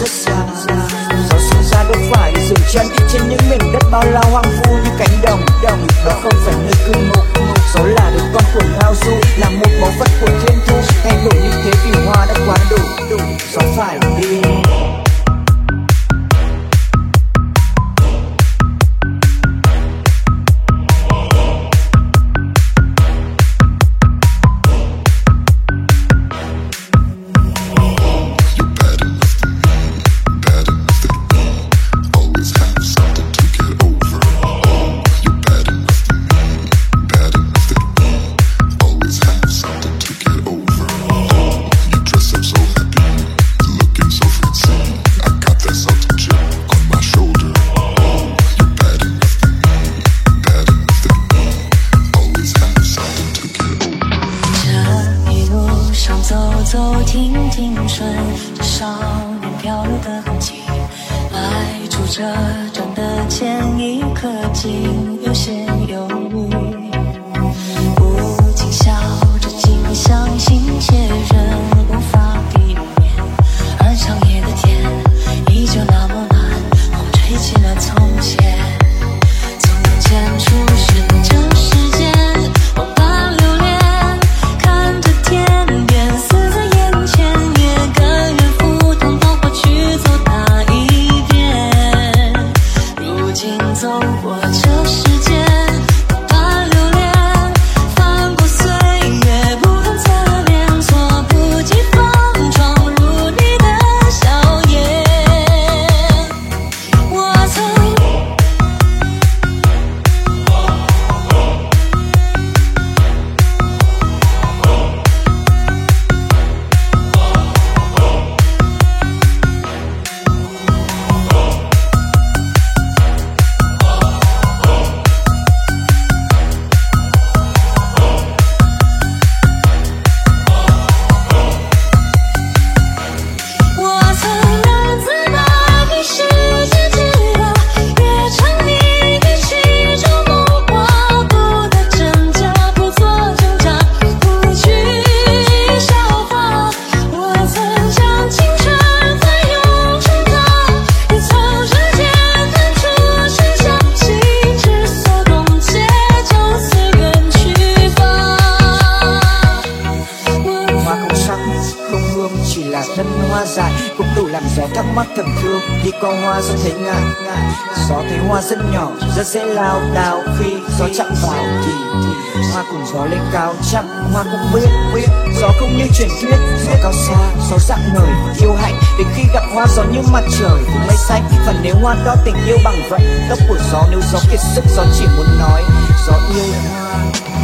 rất xa. Gió xuân ra đâu phải dừng chân, trên những miền đất bao la hoang vu như cánh đồng đồng đó không phải nơi cư ngụ gió là đứa con của ngao du, là một báu vật của thiên thu. Thay đổi như thế vì hoa 走停停顺着少年漂流的痕迹迈出车站的前一刻竟有些 là thân hoa dài, cũng đủ làm gió thắc mắc thầm thương. Đi qua hoa gió thấy ngại gió thấy hoa rất nhỏ, rất dễ lao đao. Khi gió chạm vào thì hoa cùng gió lên cao. Chắc hoa cũng biết biết. Gió không như truyền thuyết, gió cao xa, gió dạng ngời yêu hạnh. Đến khi gặp hoa gió như mặt trời cũng mây xanh. Và nếu hoa đó tình yêu bằng vậy tóc của gió, nếu gió kiệt sức, gió chỉ muốn nói, gió yêu hoa.